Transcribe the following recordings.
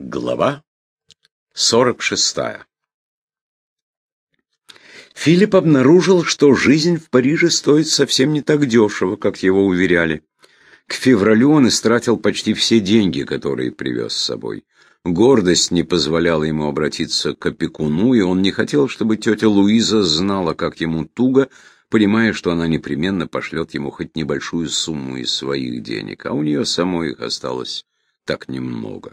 Глава 46 Филипп обнаружил, что жизнь в Париже стоит совсем не так дешево, как его уверяли. К февралю он истратил почти все деньги, которые привез с собой. Гордость не позволяла ему обратиться к опекуну, и он не хотел, чтобы тетя Луиза знала, как ему туго, понимая, что она непременно пошлет ему хоть небольшую сумму из своих денег, а у нее самой их осталось так немного.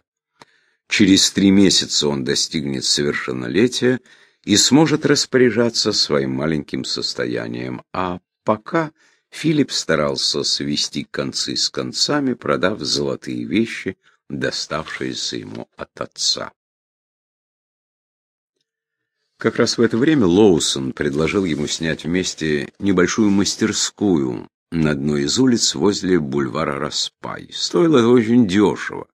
Через три месяца он достигнет совершеннолетия и сможет распоряжаться своим маленьким состоянием, а пока Филипп старался свести концы с концами, продав золотые вещи, доставшиеся ему от отца. Как раз в это время Лоусон предложил ему снять вместе небольшую мастерскую на одной из улиц возле бульвара Распай. Стоило это очень дешево.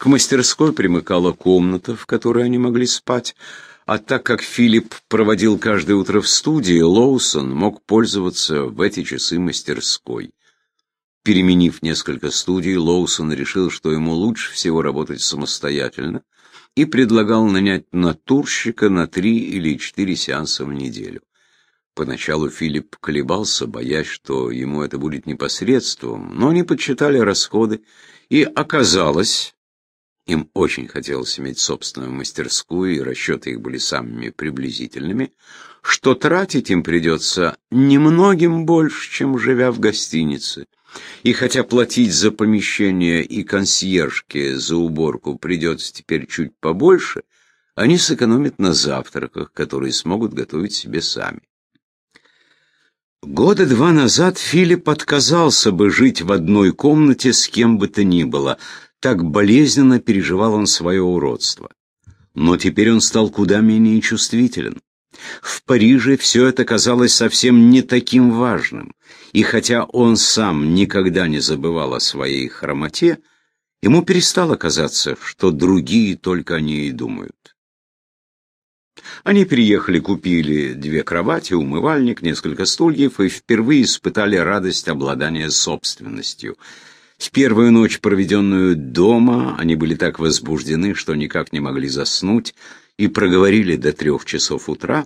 К мастерской примыкала комната, в которой они могли спать, а так как Филипп проводил каждое утро в студии, Лоусон мог пользоваться в эти часы мастерской. Переменив несколько студий, Лоусон решил, что ему лучше всего работать самостоятельно, и предлагал нанять натурщика на три или четыре сеанса в неделю. Поначалу Филипп колебался, боясь, что ему это будет непосредством, но они подсчитали расходы, и оказалось, им очень хотелось иметь собственную мастерскую, и расчеты их были самыми приблизительными, что тратить им придется немногим больше, чем живя в гостинице. И хотя платить за помещение и консьержке за уборку придется теперь чуть побольше, они сэкономят на завтраках, которые смогут готовить себе сами. Года два назад Филипп отказался бы жить в одной комнате с кем бы то ни было. Так болезненно переживал он свое уродство. Но теперь он стал куда менее чувствителен. В Париже все это казалось совсем не таким важным, и хотя он сам никогда не забывал о своей хромоте, ему перестало казаться, что другие только о ней и думают. Они приехали, купили две кровати, умывальник, несколько стульев и впервые испытали радость обладания собственностью. В первую ночь, проведенную дома, они были так возбуждены, что никак не могли заснуть, и проговорили до трех часов утра,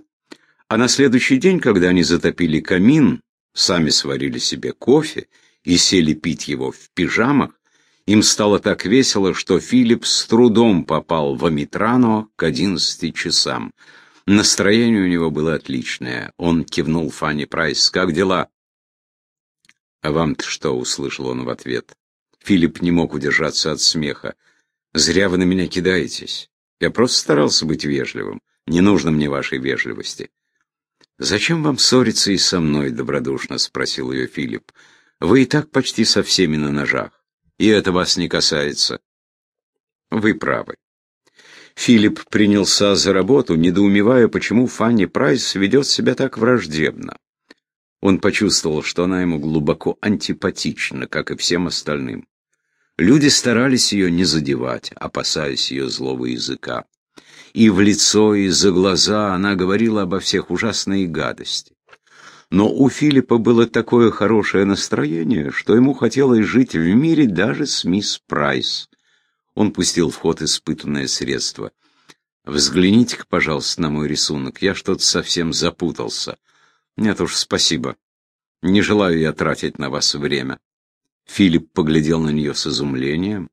а на следующий день, когда они затопили камин, сами сварили себе кофе и сели пить его в пижамах, им стало так весело, что Филипп с трудом попал в Амитрано к одиннадцати часам. Настроение у него было отличное. Он кивнул Фанни Прайс. «Как дела?» «А вам-то что?» — услышал он в ответ. Филипп не мог удержаться от смеха. «Зря вы на меня кидаетесь. Я просто старался быть вежливым. Не нужно мне вашей вежливости. «Зачем вам ссориться и со мной?» — добродушно спросил ее Филипп. «Вы и так почти со всеми на ножах, и это вас не касается». «Вы правы». Филипп принялся за работу, недоумевая, почему Фанни Прайс ведет себя так враждебно. Он почувствовал, что она ему глубоко антипатична, как и всем остальным. Люди старались ее не задевать, опасаясь ее злого языка. И в лицо, и за глаза она говорила обо всех ужасные гадости. Но у Филиппа было такое хорошее настроение, что ему хотелось жить в мире даже с мисс Прайс. Он пустил в ход испытанное средство. «Взгляните-ка, пожалуйста, на мой рисунок. Я что-то совсем запутался. Нет уж, спасибо. Не желаю я тратить на вас время». Филипп поглядел на нее с изумлением.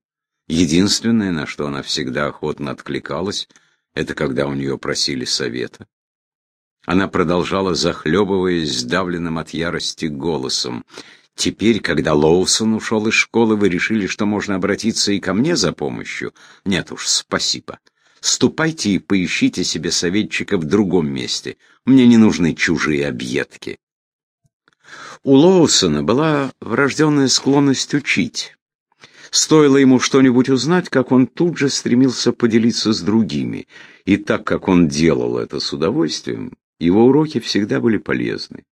Единственное, на что она всегда охотно откликалась, это когда у нее просили совета. Она продолжала, захлебываясь сдавленным от ярости голосом. «Теперь, когда Лоусон ушел из школы, вы решили, что можно обратиться и ко мне за помощью? Нет уж, спасибо. Ступайте и поищите себе советчика в другом месте. Мне не нужны чужие объедки». У Лоусона была врожденная склонность учить. Стоило ему что-нибудь узнать, как он тут же стремился поделиться с другими. И так как он делал это с удовольствием, его уроки всегда были полезны.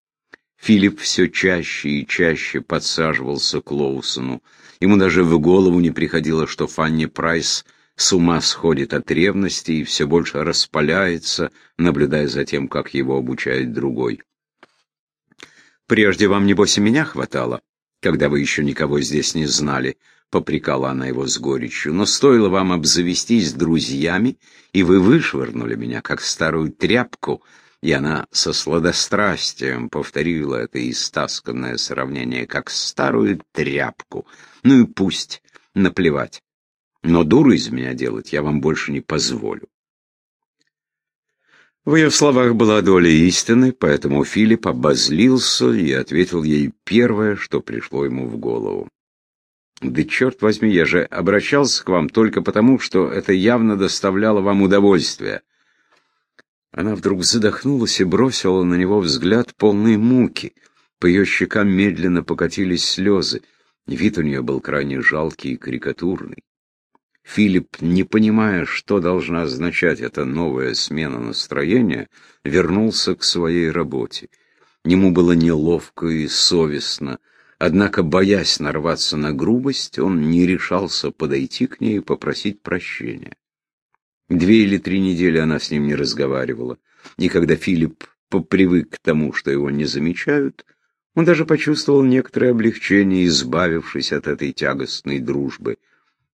Филипп все чаще и чаще подсаживался к Лоусону. Ему даже в голову не приходило, что Фанни Прайс с ума сходит от ревности и все больше распаляется, наблюдая за тем, как его обучает другой. Прежде вам, небось, и меня хватало, когда вы еще никого здесь не знали. — попрекала она его с горечью, — «но стоило вам обзавестись друзьями, и вы вышвырнули меня, как старую тряпку». И она со сладострастием повторила это истасканное сравнение, как старую тряпку. Ну и пусть, наплевать. Но дуру из меня делать я вам больше не позволю. В ее словах была доля истины, поэтому Филипп обозлился и ответил ей первое, что пришло ему в голову. «Да черт возьми, я же обращался к вам только потому, что это явно доставляло вам удовольствие». Она вдруг задохнулась и бросила на него взгляд полной муки. По ее щекам медленно покатились слезы. Вид у нее был крайне жалкий и карикатурный. Филипп, не понимая, что должна означать эта новая смена настроения, вернулся к своей работе. Ему было неловко и совестно, однако, боясь нарваться на грубость, он не решался подойти к ней и попросить прощения. Две или три недели она с ним не разговаривала, и когда Филипп попривык к тому, что его не замечают, он даже почувствовал некоторое облегчение, избавившись от этой тягостной дружбы —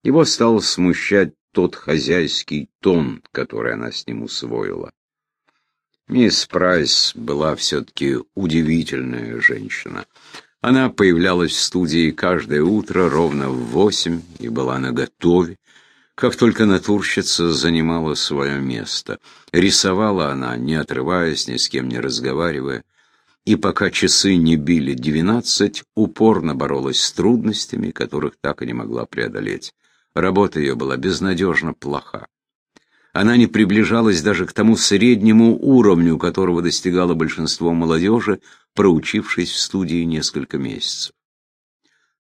его стал смущать тот хозяйский тон, который она с ним усвоила. Мисс Прайс была все-таки удивительная женщина. Она появлялась в студии каждое утро ровно в восемь и была наготове. Как только натурщица занимала свое место, рисовала она, не отрываясь, ни с кем не разговаривая, и пока часы не били двенадцать, упорно боролась с трудностями, которых так и не могла преодолеть. Работа ее была безнадежно плоха. Она не приближалась даже к тому среднему уровню, которого достигало большинство молодежи, проучившись в студии несколько месяцев.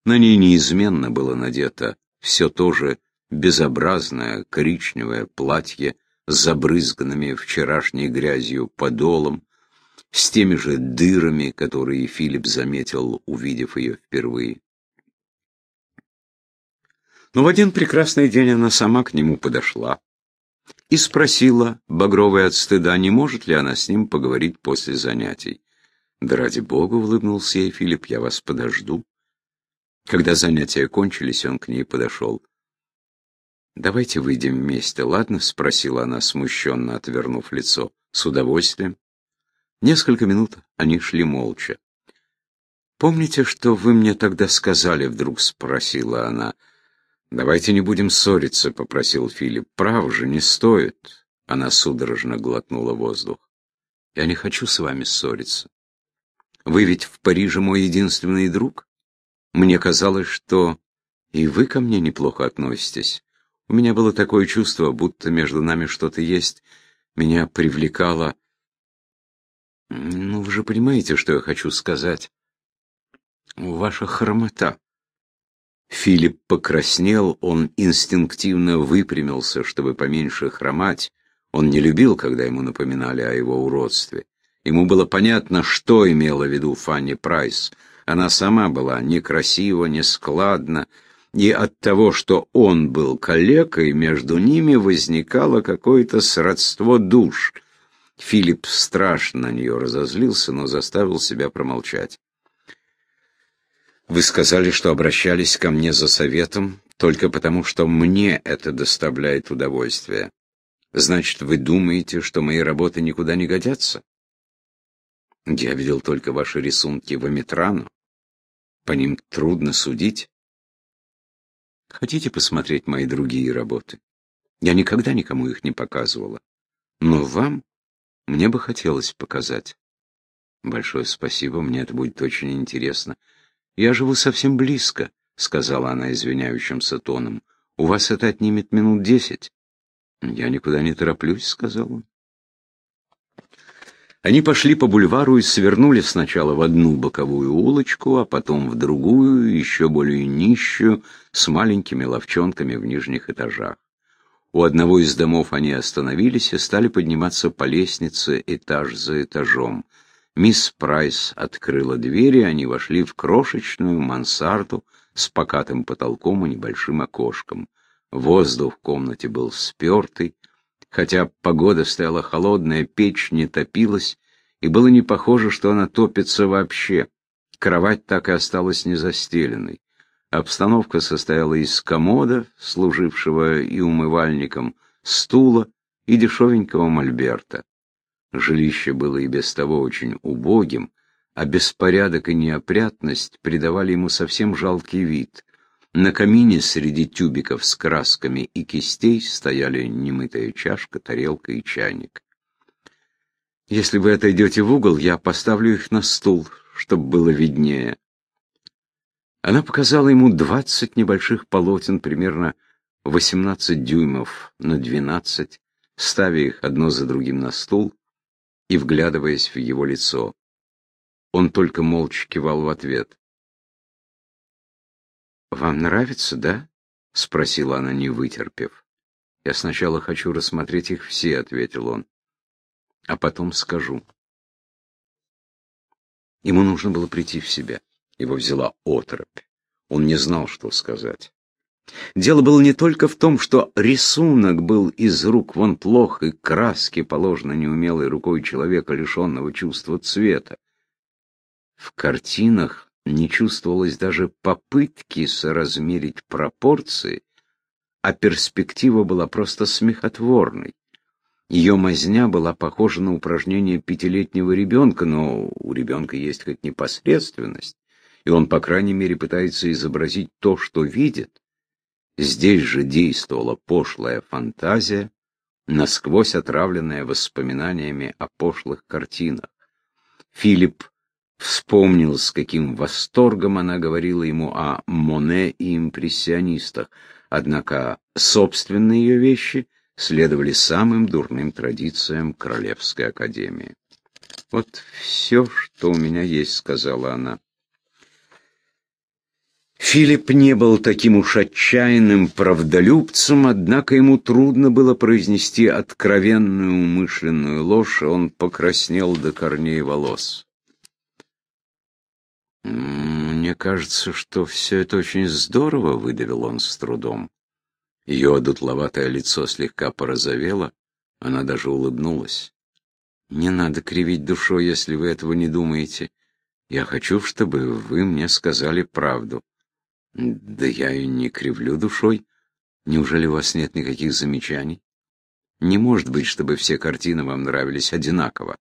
На ней неизменно было надето все то же безобразное коричневое платье с забрызганными вчерашней грязью подолом, с теми же дырами, которые Филипп заметил, увидев ее впервые. Но в один прекрасный день она сама к нему подошла и спросила, багровая от стыда, не может ли она с ним поговорить после занятий. «Да ради бога», — улыбнулся ей Филипп, — «я вас подожду». Когда занятия кончились, он к ней подошел. «Давайте выйдем вместе, ладно?» — спросила она, смущенно отвернув лицо. «С удовольствием». Несколько минут они шли молча. «Помните, что вы мне тогда сказали?» — вдруг спросила она. «Давайте не будем ссориться», — попросил Филипп. «Прав же, не стоит». Она судорожно глотнула воздух. «Я не хочу с вами ссориться. Вы ведь в Париже мой единственный друг. Мне казалось, что и вы ко мне неплохо относитесь. У меня было такое чувство, будто между нами что-то есть. Меня привлекало... Ну, вы же понимаете, что я хочу сказать. Ваша хромота. Филипп покраснел, он инстинктивно выпрямился, чтобы поменьше хромать. Он не любил, когда ему напоминали о его уродстве. Ему было понятно, что имела в виду Фанни Прайс. Она сама была некрасива, нескладна, и от того, что он был калекой, между ними возникало какое-то сродство душ. Филипп страшно на нее разозлился, но заставил себя промолчать. Вы сказали, что обращались ко мне за советом только потому, что мне это доставляет удовольствие. Значит, вы думаете, что мои работы никуда не годятся? Я видел только ваши рисунки в Аметрану. По ним трудно судить. Хотите посмотреть мои другие работы? Я никогда никому их не показывала. Но вам мне бы хотелось показать. Большое спасибо, мне это будет очень интересно. «Я живу совсем близко», — сказала она извиняющимся тоном. «У вас это отнимет минут десять». «Я никуда не тороплюсь», — сказал он. Они пошли по бульвару и свернули сначала в одну боковую улочку, а потом в другую, еще более нищую, с маленькими ловчонками в нижних этажах. У одного из домов они остановились и стали подниматься по лестнице этаж за этажом. Мисс Прайс открыла дверь, и они вошли в крошечную мансарду с покатым потолком и небольшим окошком. Воздух в комнате был спертый, хотя погода стояла холодная, печь не топилась, и было не похоже, что она топится вообще. Кровать так и осталась незастеленной. Обстановка состояла из комода, служившего и умывальником, стула и дешевенького мольберта. Жилище было и без того очень убогим, а беспорядок и неопрятность придавали ему совсем жалкий вид. На камине среди тюбиков с красками и кистей стояли немытая чашка, тарелка и чайник. «Если вы отойдете в угол, я поставлю их на стул, чтобы было виднее». Она показала ему двадцать небольших полотен, примерно восемнадцать дюймов на двенадцать, ставя их одно за другим на стул и вглядываясь в его лицо. Он только молча кивал в ответ. «Вам нравится, да?» — спросила она, не вытерпев. «Я сначала хочу рассмотреть их все», — ответил он. «А потом скажу». Ему нужно было прийти в себя. Его взяла оторопь. Он не знал, что сказать. Дело было не только в том, что рисунок был из рук вон плох, и краски положены неумелой рукой человека, лишенного чувства цвета. В картинах не чувствовалось даже попытки соразмерить пропорции, а перспектива была просто смехотворной. Ее мазня была похожа на упражнение пятилетнего ребенка, но у ребенка есть хоть непосредственность и он, по крайней мере, пытается изобразить то, что видит. Здесь же действовала пошлая фантазия, насквозь отравленная воспоминаниями о пошлых картинах. Филипп вспомнил, с каким восторгом она говорила ему о Моне и импрессионистах, однако собственные ее вещи следовали самым дурным традициям Королевской академии. «Вот все, что у меня есть», — сказала она. Филипп не был таким уж отчаянным правдолюбцем, однако ему трудно было произнести откровенную умышленную ложь, и он покраснел до корней волос. «Мне кажется, что все это очень здорово», — выдавил он с трудом. Ее одутловатое лицо слегка порозовело, она даже улыбнулась. «Не надо кривить душой, если вы этого не думаете. Я хочу, чтобы вы мне сказали правду». Да я и не кривлю душой. Неужели у вас нет никаких замечаний? Не может быть, чтобы все картины вам нравились одинаково.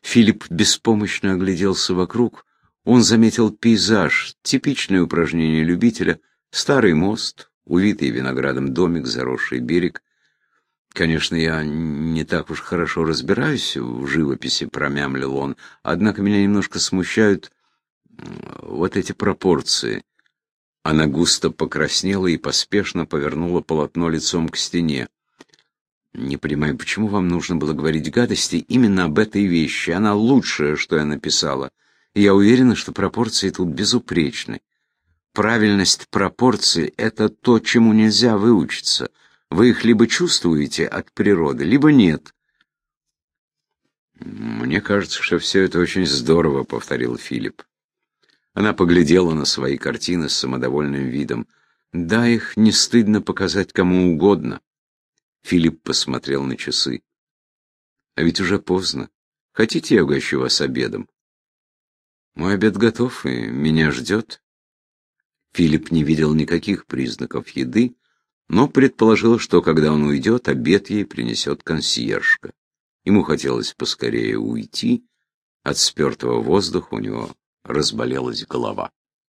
Филипп беспомощно огляделся вокруг. Он заметил пейзаж, типичное упражнение любителя, старый мост, увитый виноградом домик, заросший берег. Конечно, я не так уж хорошо разбираюсь в живописи, промямлил он, однако меня немножко смущают вот эти пропорции. Она густо покраснела и поспешно повернула полотно лицом к стене. Не понимаю, почему вам нужно было говорить гадости именно об этой вещи. Она лучшая, что я написала. Я уверена, что пропорции тут безупречны. Правильность пропорций — это то, чему нельзя выучиться. Вы их либо чувствуете от природы, либо нет. «Мне кажется, что все это очень здорово», — повторил Филипп. Она поглядела на свои картины с самодовольным видом. Да, их не стыдно показать кому угодно. Филипп посмотрел на часы. А ведь уже поздно. Хотите, я угощу вас обедом? Мой обед готов и меня ждет. Филипп не видел никаких признаков еды, но предположил, что когда он уйдет, обед ей принесет консьержка. Ему хотелось поскорее уйти, от спертого воздуха у него разболелась голова.